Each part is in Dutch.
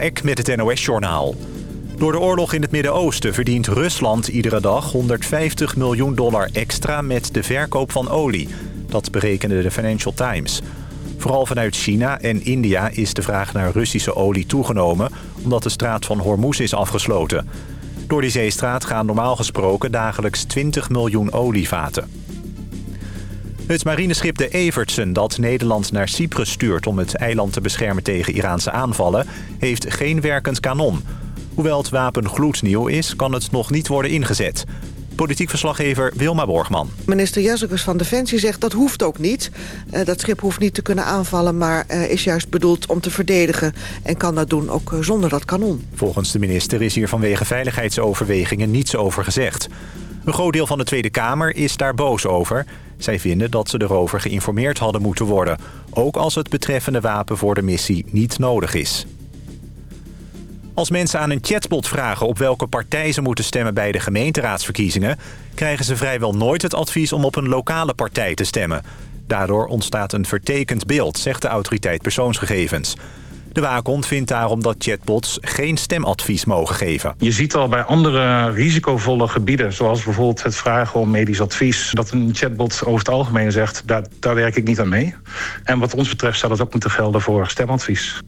Eck met het NOS-journaal. Door de oorlog in het Midden-Oosten verdient Rusland iedere dag 150 miljoen dollar extra met de verkoop van olie. Dat berekende de Financial Times. Vooral vanuit China en India is de vraag naar Russische olie toegenomen... omdat de straat van Hormuz is afgesloten. Door die zeestraat gaan normaal gesproken dagelijks 20 miljoen olievaten. Het marineschip de Evertsen dat Nederland naar Cyprus stuurt... om het eiland te beschermen tegen Iraanse aanvallen... heeft geen werkend kanon. Hoewel het wapen gloednieuw is, kan het nog niet worden ingezet. Politiek verslaggever Wilma Borgman. Minister Jezekus van Defensie zegt dat hoeft ook niet. Uh, dat schip hoeft niet te kunnen aanvallen, maar uh, is juist bedoeld om te verdedigen... en kan dat doen ook uh, zonder dat kanon. Volgens de minister is hier vanwege veiligheidsoverwegingen niets over gezegd. Een groot deel van de Tweede Kamer is daar boos over. Zij vinden dat ze erover geïnformeerd hadden moeten worden. Ook als het betreffende wapen voor de missie niet nodig is. Als mensen aan een chatbot vragen op welke partij ze moeten stemmen bij de gemeenteraadsverkiezingen... krijgen ze vrijwel nooit het advies om op een lokale partij te stemmen. Daardoor ontstaat een vertekend beeld, zegt de autoriteit persoonsgegevens. De waakhond vindt daarom dat chatbots geen stemadvies mogen geven. Je ziet al bij andere risicovolle gebieden... zoals bijvoorbeeld het vragen om medisch advies... dat een chatbot over het algemeen zegt, daar, daar werk ik niet aan mee. En wat ons betreft zou dat ook moeten gelden voor stemadvies.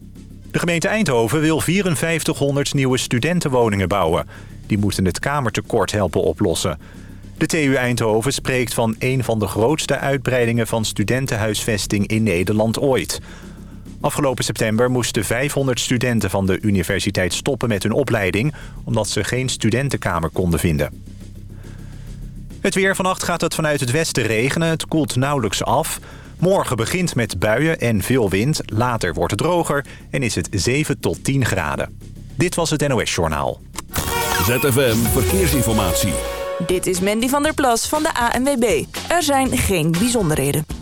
De gemeente Eindhoven wil 5400 nieuwe studentenwoningen bouwen. Die moeten het kamertekort helpen oplossen. De TU Eindhoven spreekt van een van de grootste uitbreidingen van studentenhuisvesting in Nederland ooit. Afgelopen september moesten 500 studenten van de universiteit stoppen met hun opleiding... omdat ze geen studentenkamer konden vinden. Het weer vannacht gaat het vanuit het westen regenen. Het koelt nauwelijks af. Morgen begint met buien en veel wind. Later wordt het droger en is het 7 tot 10 graden. Dit was het NOS Journaal. ZFM Verkeersinformatie. Dit is Mandy van der Plas van de ANWB. Er zijn geen bijzonderheden.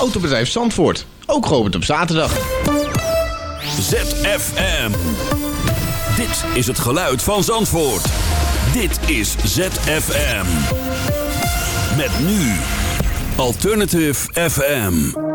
Autobedrijf Zandvoort, ook geopend op zaterdag. ZFM. Dit is het geluid van Zandvoort. Dit is ZFM. Met nu Alternative FM.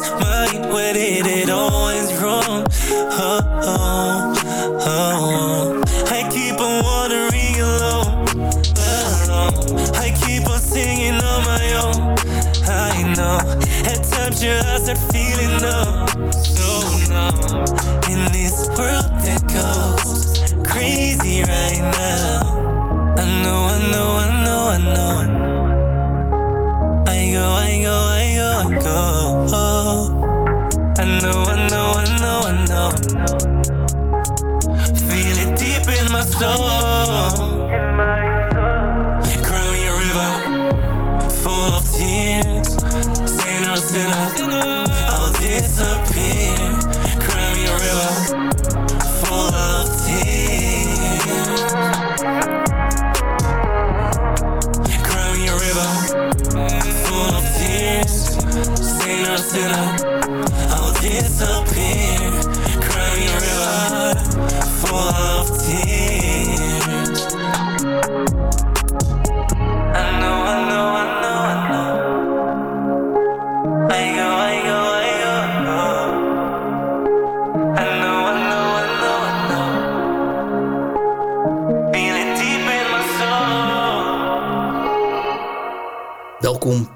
my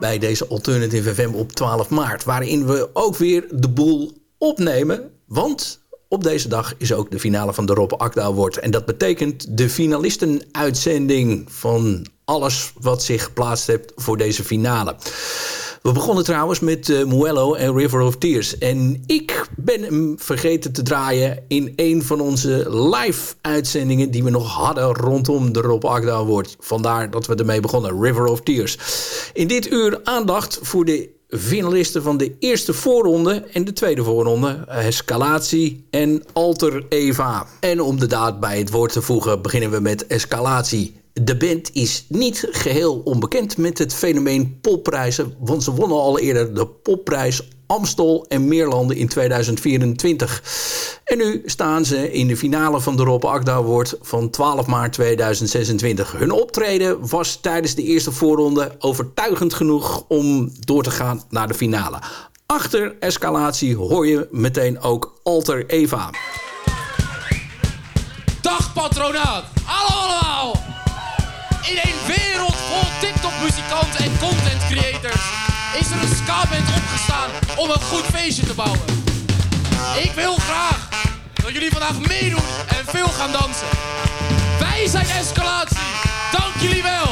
bij deze Alternative FM op 12 maart. Waarin we ook weer de boel opnemen. Want op deze dag is ook de finale van de Rob Akda Award. En dat betekent de finalistenuitzending van alles wat zich geplaatst heeft voor deze finale. We begonnen trouwens met uh, Muello en River of Tears. En ik ben hem vergeten te draaien in een van onze live-uitzendingen... die we nog hadden rondom de Rob Agda Award. Vandaar dat we ermee begonnen, River of Tears. In dit uur aandacht voor de finalisten van de eerste voorronde en de tweede voorronde. Escalatie en Alter Eva. En om de daad bij het woord te voegen beginnen we met Escalatie. De band is niet geheel onbekend met het fenomeen popprijzen... want ze wonnen al eerder de popprijs Amstel en Meerlanden in 2024. En nu staan ze in de finale van de Rob Akda Award van 12 maart 2026. Hun optreden was tijdens de eerste voorronde overtuigend genoeg om door te gaan naar de finale. Achter escalatie hoor je meteen ook Alter Eva. Dag patronaat, content creators is er een ska-band opgestaan om een goed feestje te bouwen. Ik wil graag dat jullie vandaag meedoen en veel gaan dansen. Wij zijn Escalatie. Dank jullie wel.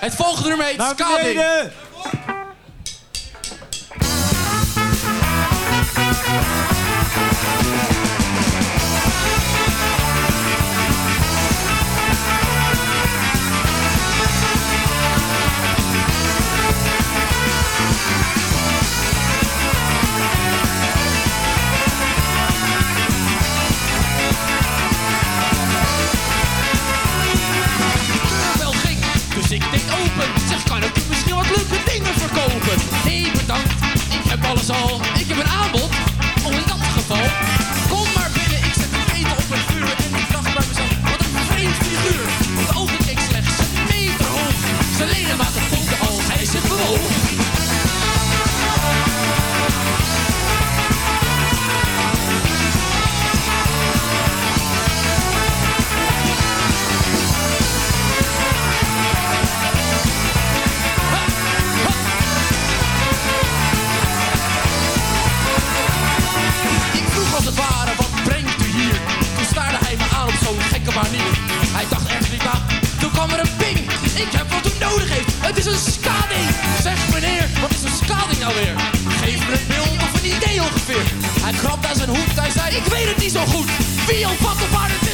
Het volgende nummer heet Skading. zo goed. Wie omvat de waarde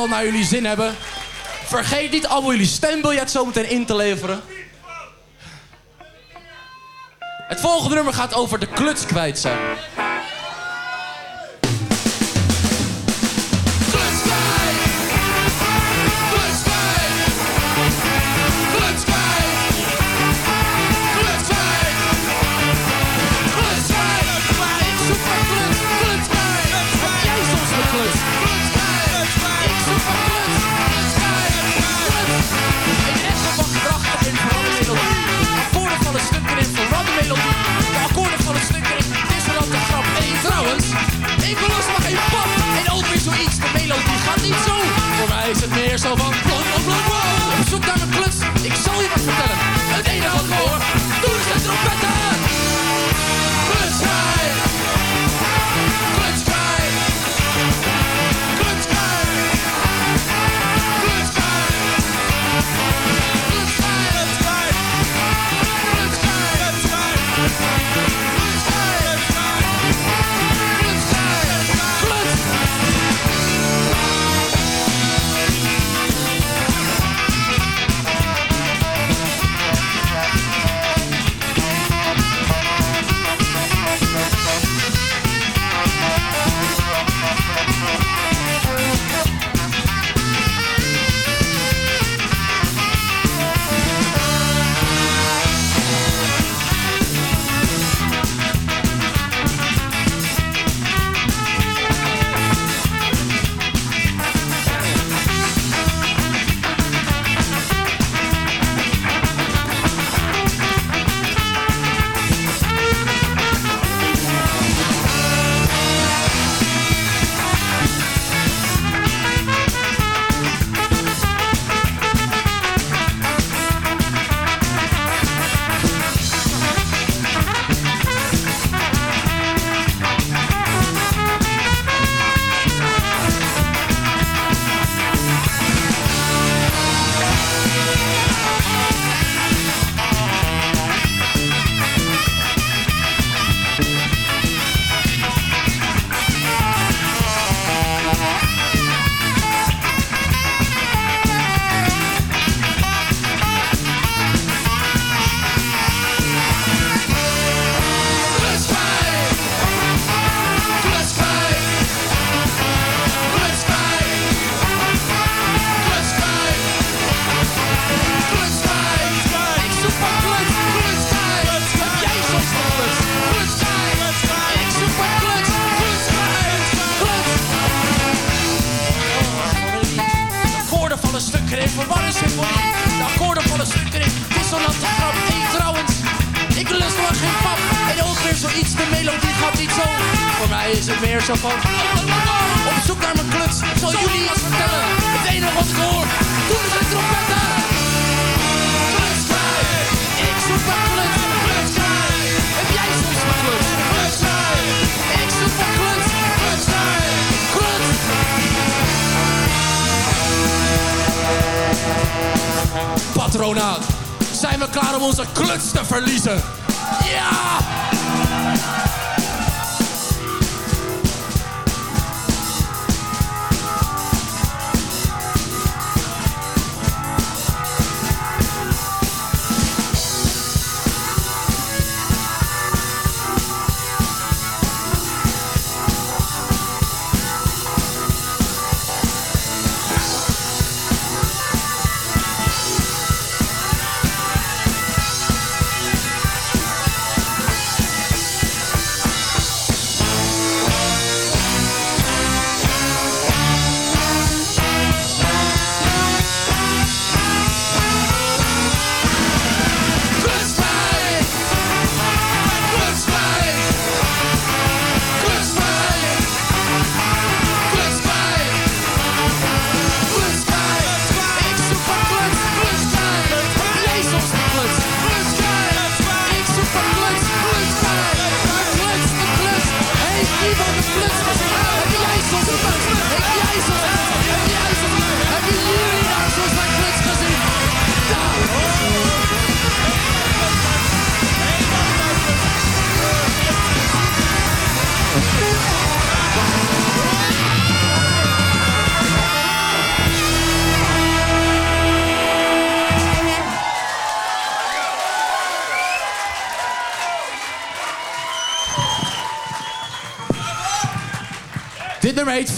dan naar jullie zin hebben. Vergeet niet allemaal jullie stembiljet zometeen in te leveren. Het volgende nummer gaat over de kluts kwijt zijn.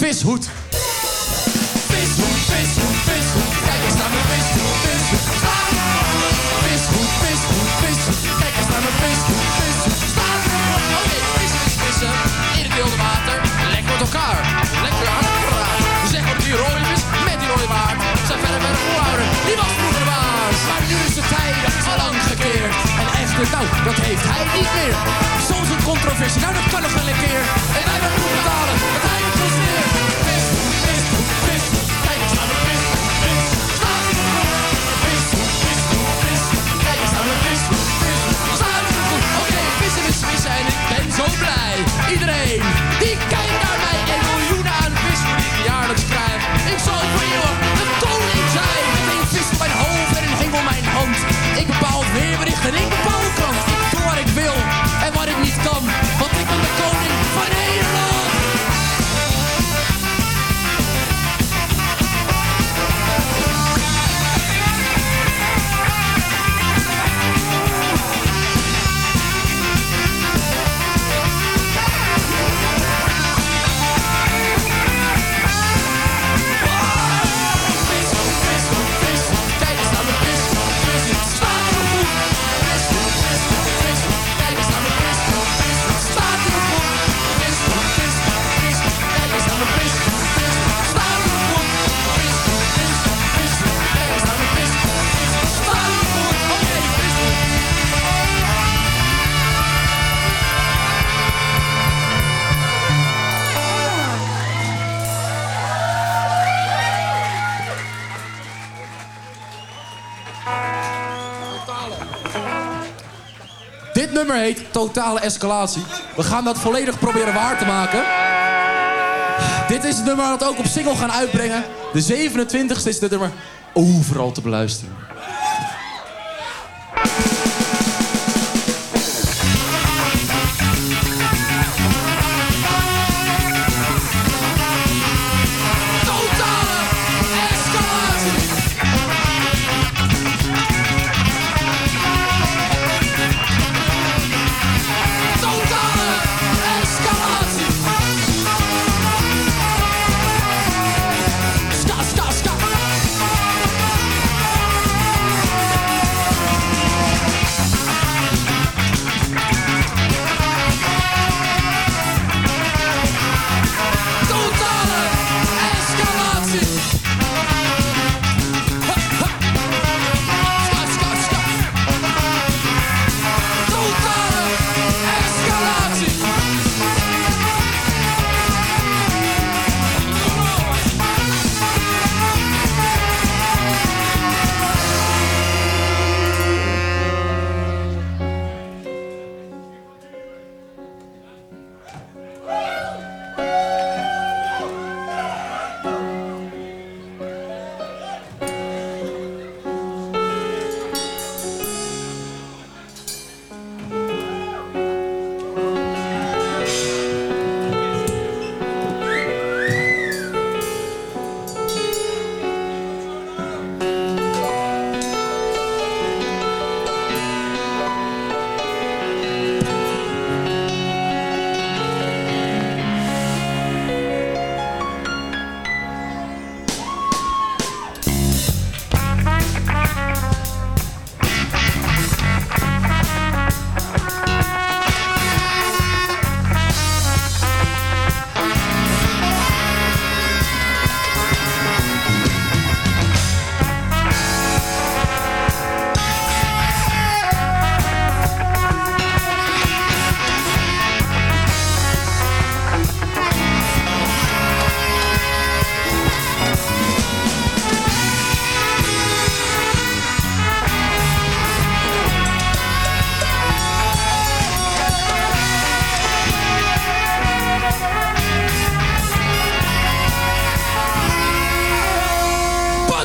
vishoed. totale escalatie. We gaan dat volledig proberen waar te maken. Dit is het nummer dat we ook op single gaan uitbrengen. De 27e is dit nummer overal te beluisteren.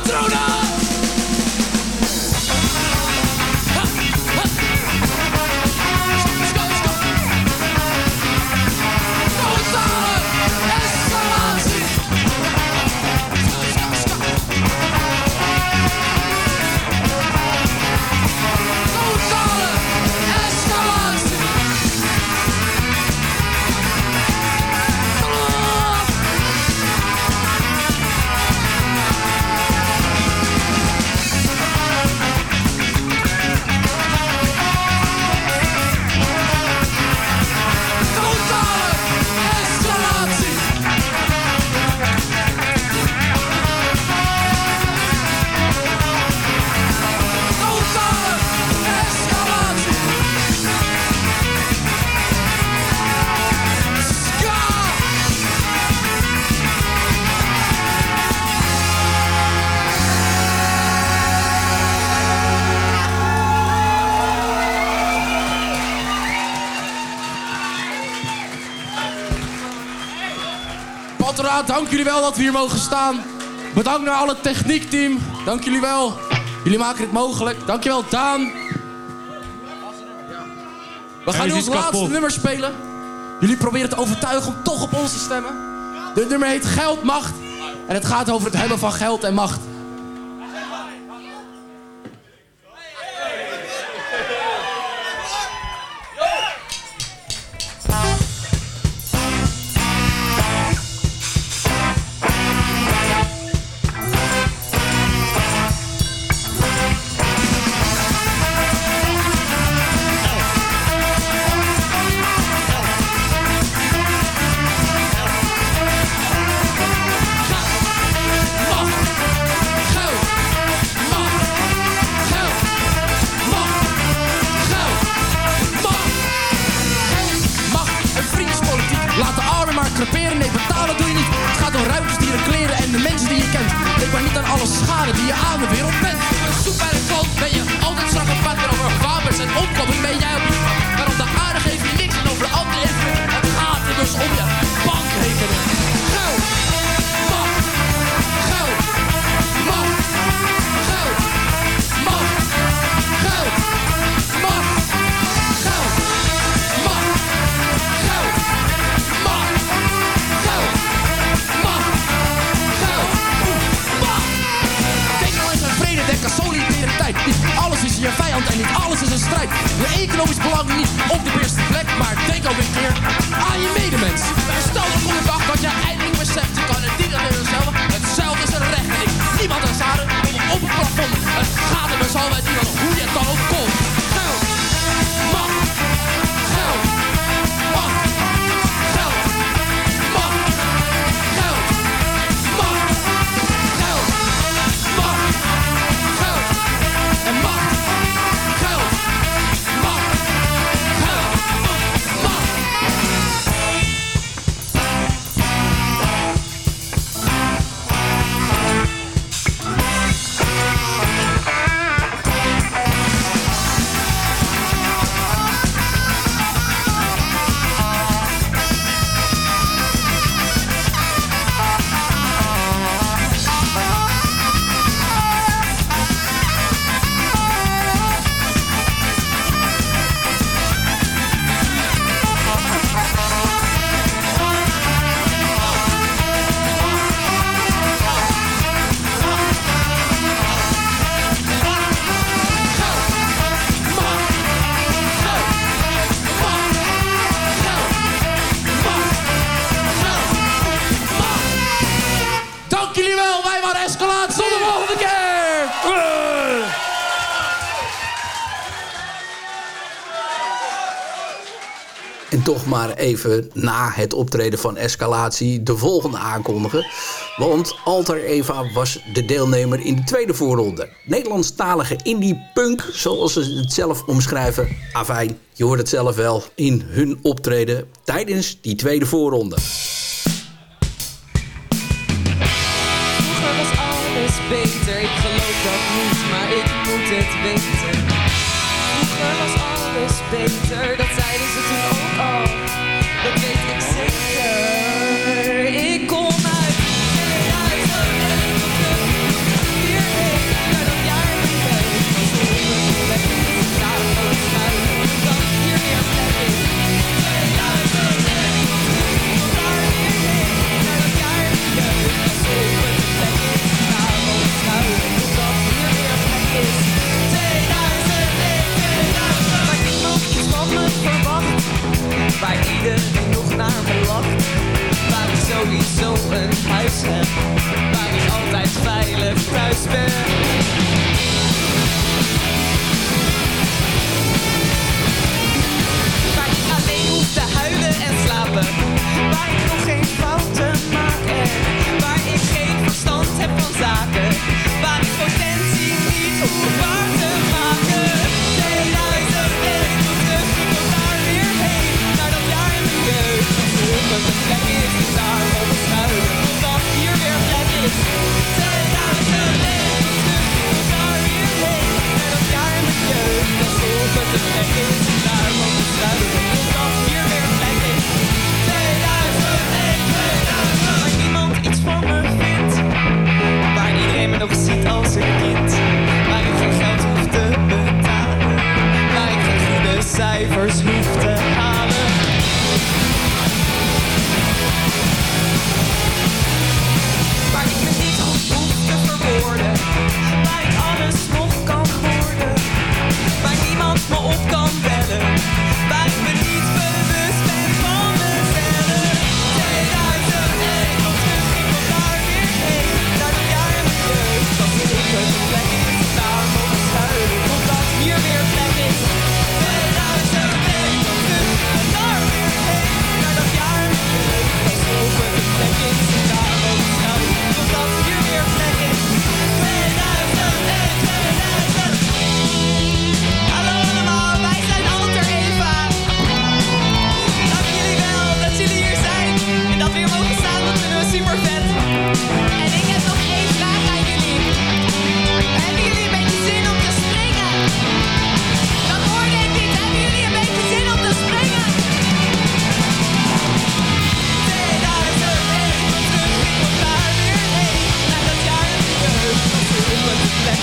astronauts. Dank jullie wel dat we hier mogen staan. Bedankt naar alle techniekteam. Dank jullie wel. Jullie maken dit mogelijk. Dankjewel, Daan. We gaan nu ons laatste nummer spelen. Jullie proberen te overtuigen om toch op ons te stemmen. De nummer heet Geld, Macht. En het gaat over het hebben van geld en macht. Maar even na het optreden van Escalatie de volgende aankondigen. Want Alter Eva was de deelnemer in de tweede voorronde. Nederlandstalige indie punk, zoals ze het zelf omschrijven. Afijn, je hoort het zelf wel in hun optreden tijdens die tweede voorronde. Alles beter, ik geloof dat niet, maar ik moet het weten. Vroeger was alles beter, dat zeiden ze toen Waar iedereen nog naar me lacht Waar ik sowieso een huis heb Waar ik altijd veilig thuis ben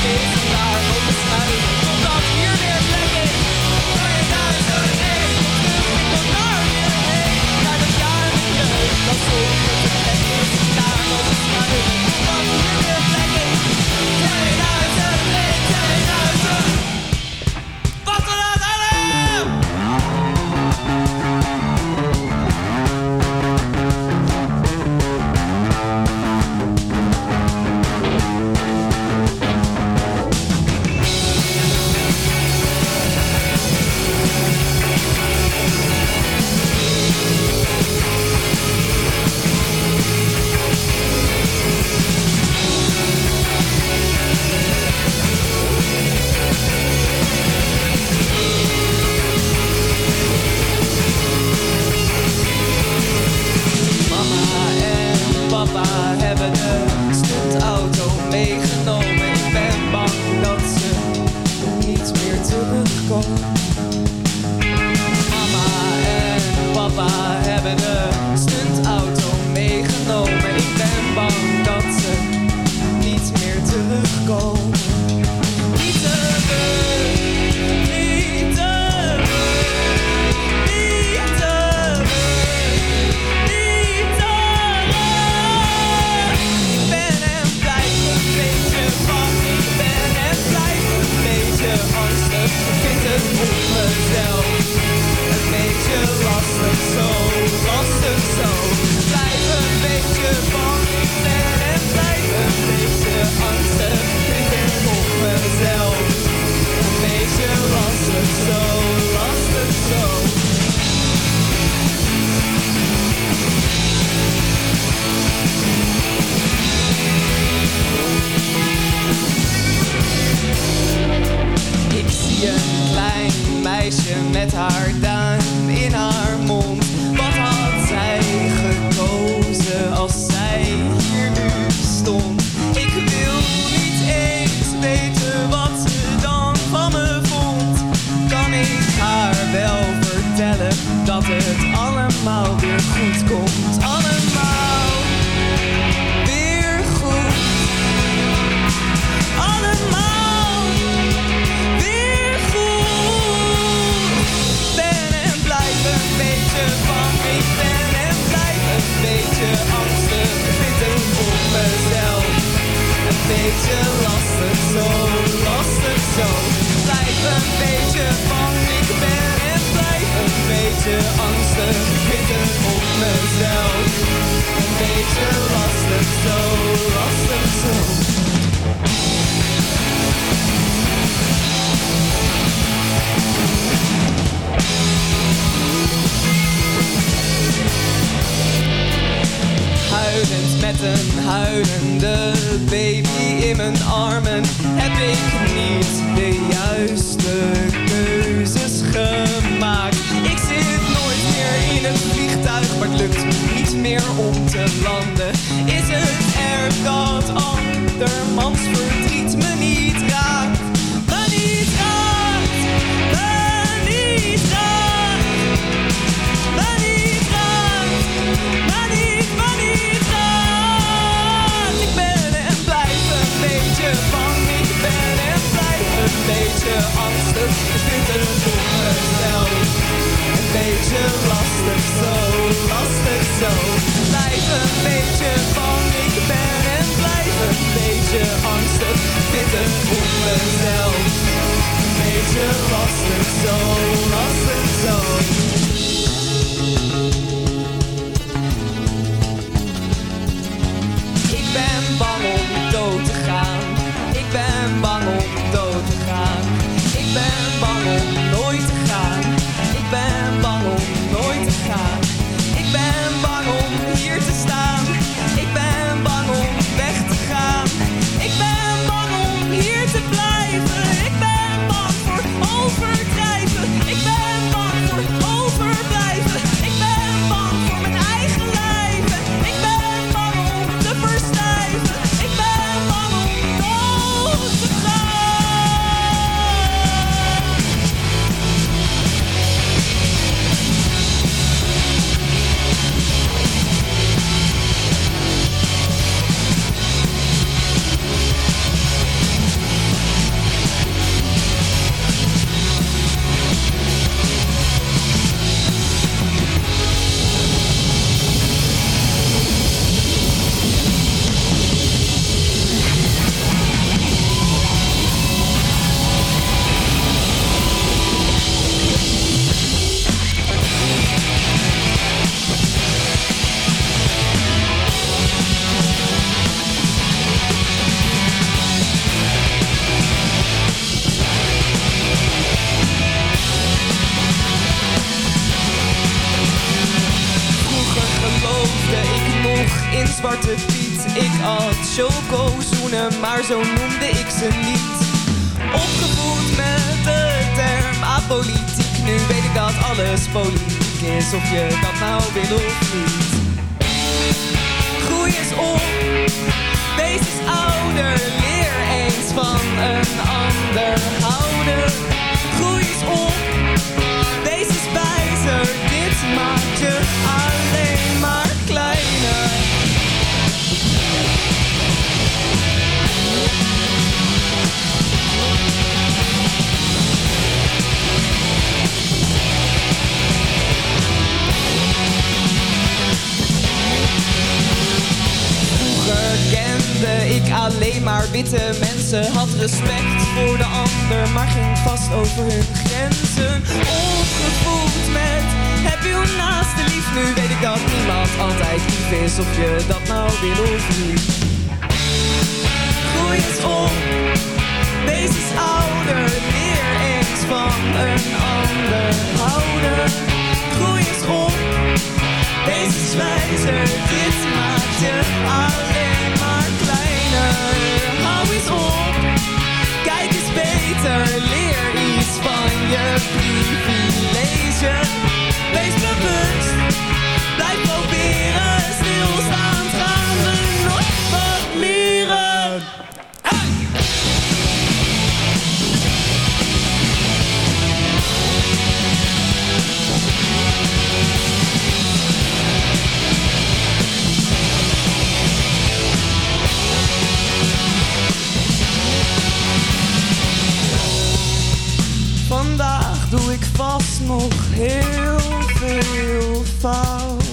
een ik nog in Zwarte Piet. Ik had chocozoenen, maar zo noemde ik ze niet. Opgevoed met de term apolitiek. Nu weet ik dat alles politiek is, of je dat nou wil of niet. Groei is op, wees eens ouder. Leer eens van een ander houden. Groei is op, wees eens wijzer. Dit maakt ik alleen maar witte mensen. Had respect voor de ander, maar ging vast over hun grenzen. Opgevoed met heb je naaste lief? Nu weet ik dat niemand altijd lief is Of je dat nou wil of niet. Groei eens op, wees eens ouder. Leer eens van een ander houden. Groei eens op Wees eens wijzer, dit maakt je alleen maar beter, leer iets van je privilege. Wees bewust, nog heel veel fout.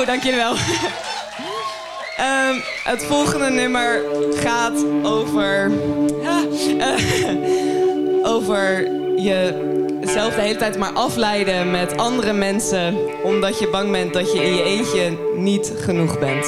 Oh, dank ehm, het volgende nummer gaat over... Eh, over jezelf de hele tijd maar afleiden met andere mensen... omdat je bang bent dat je in je eentje niet genoeg bent.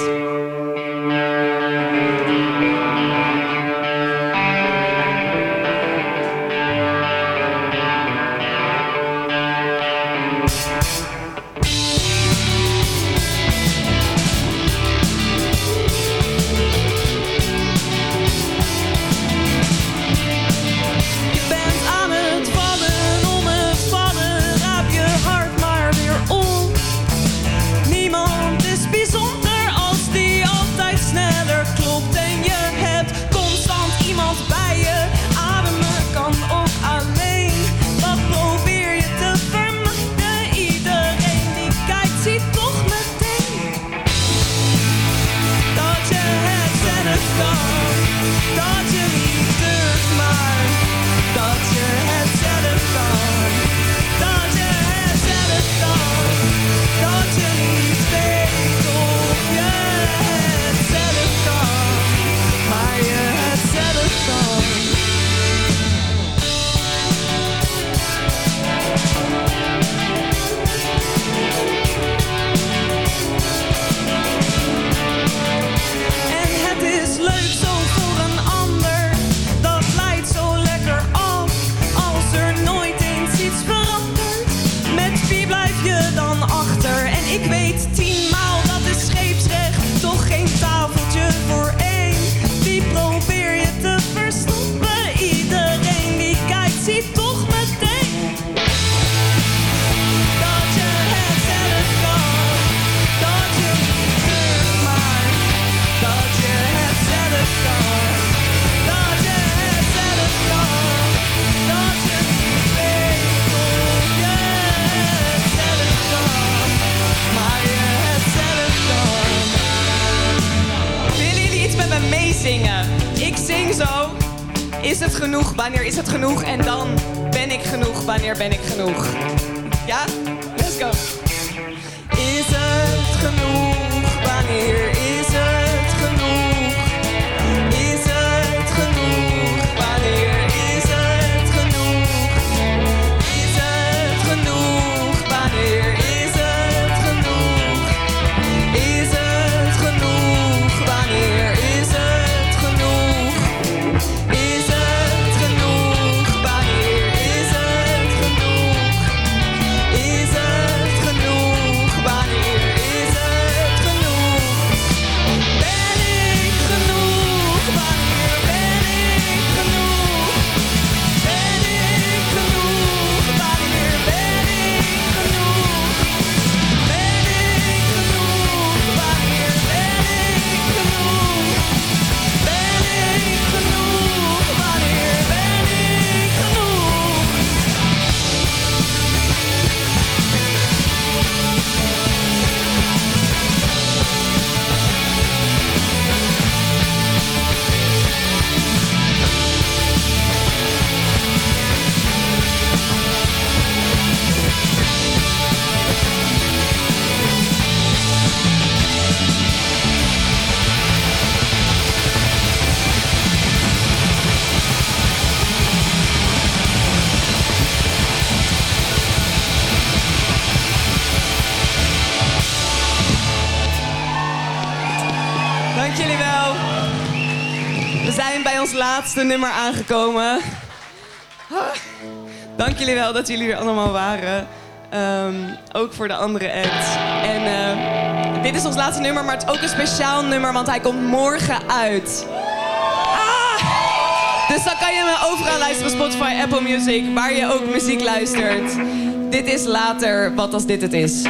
is het genoeg? Wanneer is het genoeg? En dan ben ik genoeg? Wanneer ben ik genoeg? Ja? Let's go. Is het genoeg? Wanneer is het laatste nummer aangekomen. Dank jullie wel dat jullie er allemaal waren. Ehm, ook voor de andere act. En eh, dit is ons laatste nummer, maar het is ook een speciaal nummer, want hij komt morgen uit. Ah! Dus dan kan je me overal luisteren, Spotify, Apple Music, waar je ook muziek luistert. Dit is later, wat als dit het is.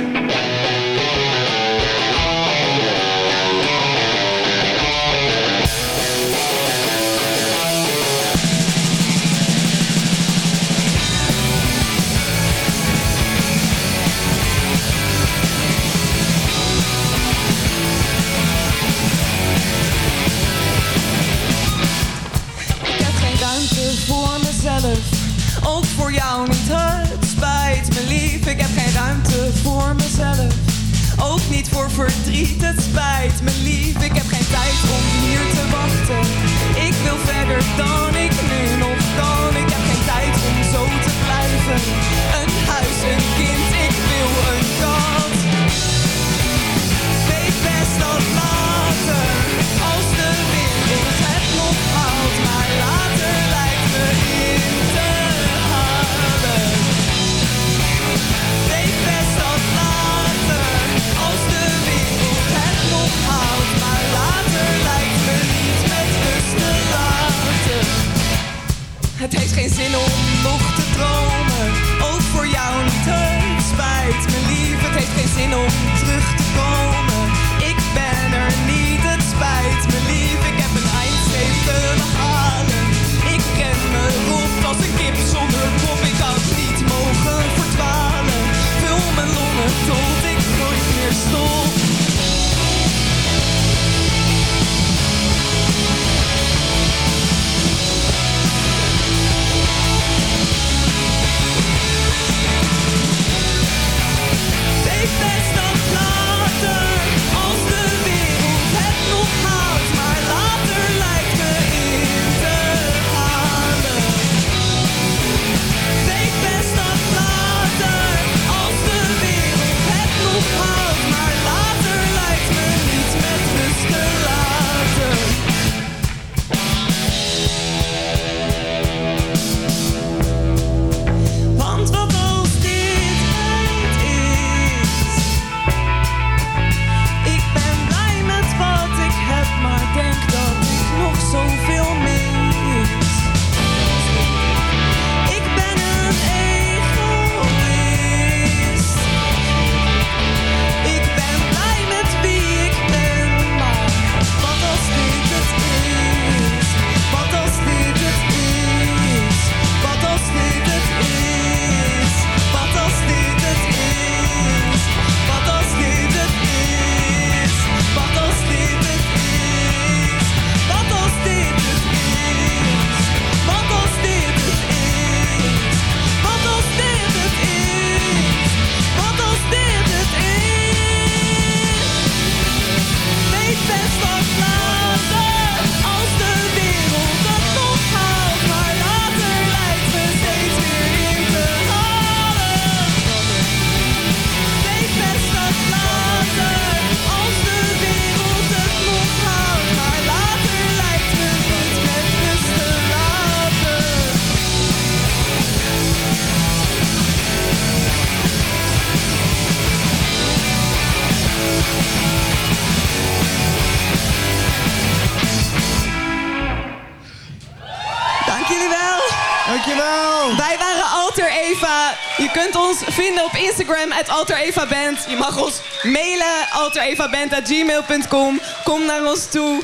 Je kunt ons vinden op Instagram, at alterevaband. Je mag ons mailen, alterevaband.gmail.com. Kom naar ons toe.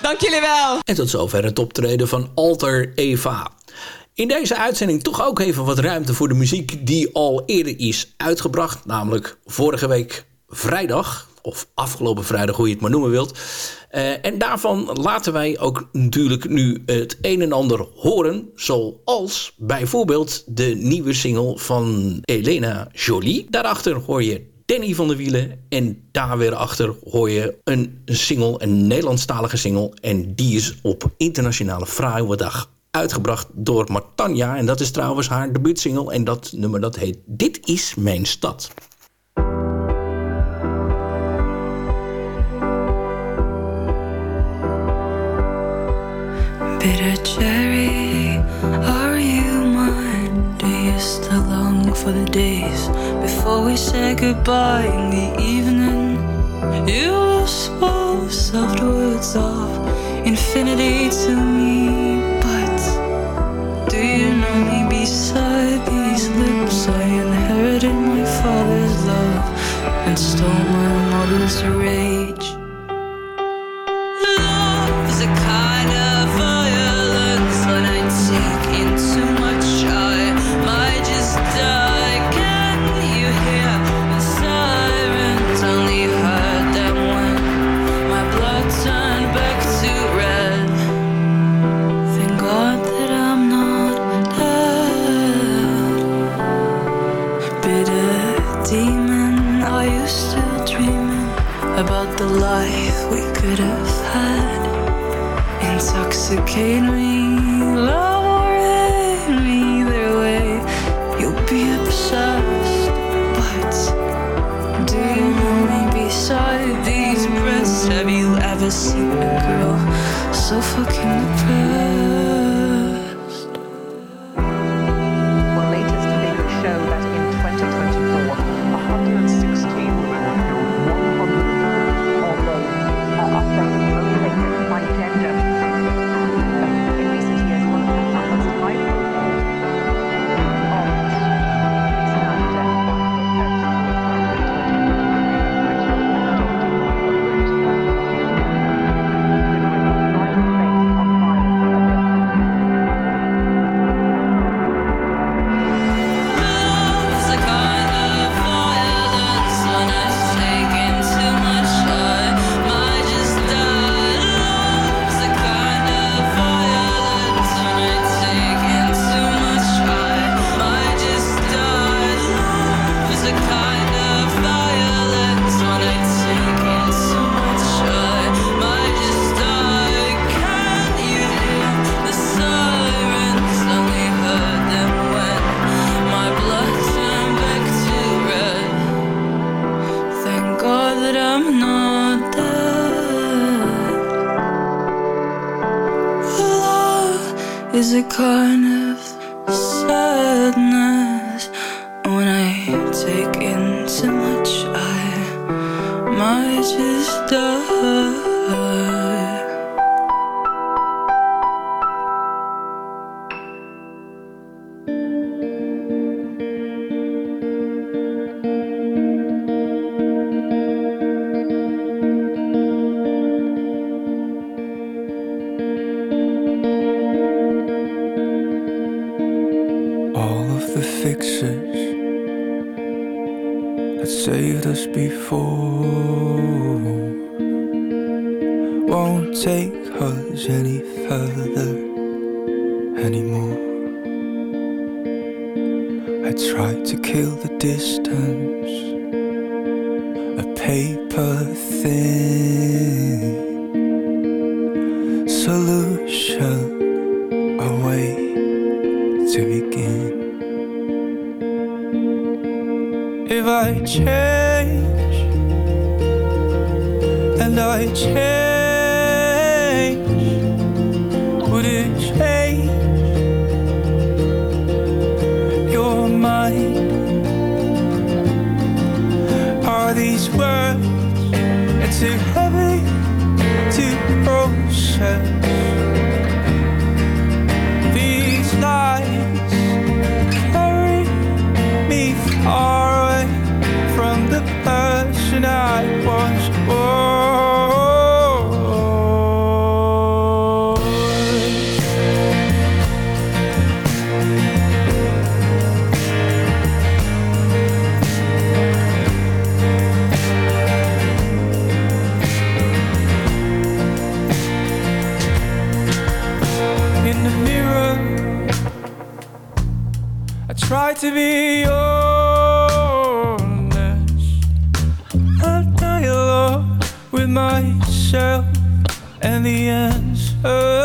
Dank jullie wel. En tot zover het optreden van Alter Eva. In deze uitzending toch ook even wat ruimte voor de muziek die al eerder is uitgebracht. Namelijk vorige week vrijdag, of afgelopen vrijdag hoe je het maar noemen wilt... Eh, en daarvan laten wij ook natuurlijk nu het een en ander horen. Zoals bijvoorbeeld de nieuwe single van Elena Jolie. Daarachter hoor je Danny van der Wielen. En daar weer achter hoor je een single, een Nederlandstalige single. En die is op Internationale Vrouwendag uitgebracht door Martanja. En dat is trouwens haar debuutsingle. En dat nummer dat heet Dit is mijn stad. bitter cherry, are you mine? Do you still long for the days before we said goodbye in the evening? You spoke soft words of infinity to me, but do you know me beside these lips? I inherited my father's love and stole my mother's rage. when I take in too much. I might just die. like to be honest. A dialogue with myself and the answer.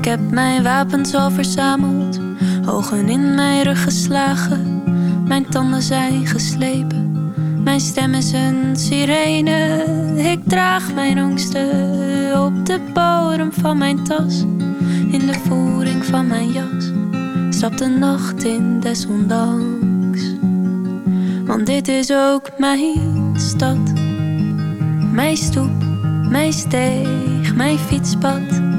Ik heb mijn wapens al verzameld, ogen in mijn rug geslagen. Mijn tanden zijn geslepen, mijn stem is een sirene. Ik draag mijn angsten op de bodem van mijn tas, in de voering van mijn jas. Stap de nacht in desondanks. Want dit is ook mijn stad. Mijn stoep, mijn steeg, mijn fietspad.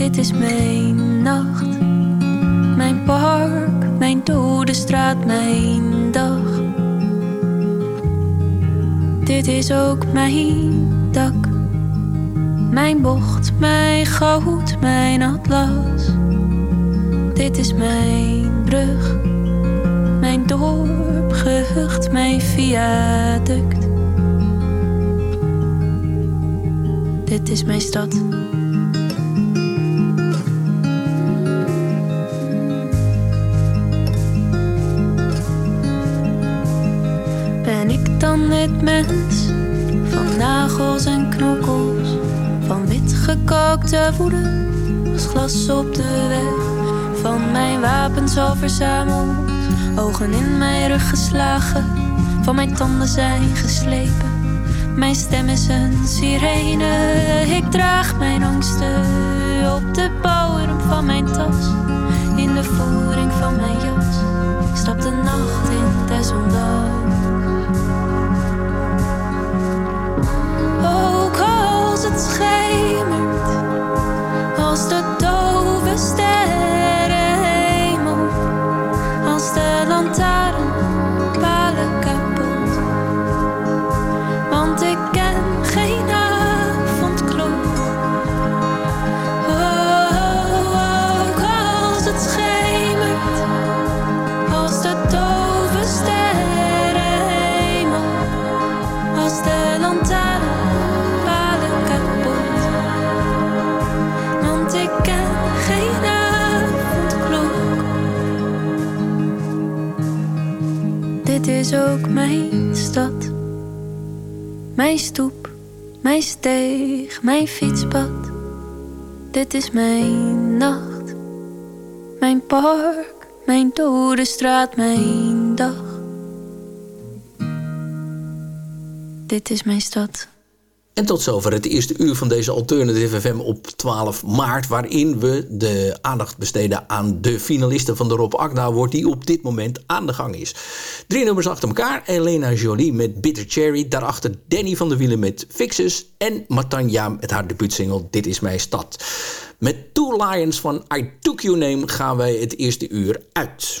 Dit is mijn nacht. Mijn park, mijn dode straat, mijn dag. Dit is ook mijn dak. Mijn bocht, mijn goud, mijn atlas. Dit is mijn brug. Mijn dorp, gehucht, mijn viaduct. Dit is mijn stad. Ik dan het mens van nagels en knokkels, van wit gekookte woede als glas op de weg, van mijn wapens al verzameld, ogen in mijn rug geslagen, van mijn tanden zijn geslepen. Mijn stem is een sirene, ik draag mijn angsten op de bodem van mijn tas, in de voering van mijn jas. Stap de nacht in desondanks. Als is ook mijn stad. Mijn stoep, mijn steeg, mijn fietspad. Dit is mijn nacht. Mijn park, mijn dode straat, mijn dag. Dit is mijn stad. En tot zover het eerste uur van deze Alternative FM op 12 maart... waarin we de aandacht besteden aan de finalisten van de Rob Agda Award... die op dit moment aan de gang is. Drie nummers achter elkaar. Elena Jolie met Bitter Cherry. Daarachter Danny van der Wielen met Fixes. En Matanja met haar debuutsingle Dit is mijn stad. Met Two Lions van I Took Your Name gaan wij het eerste uur uit.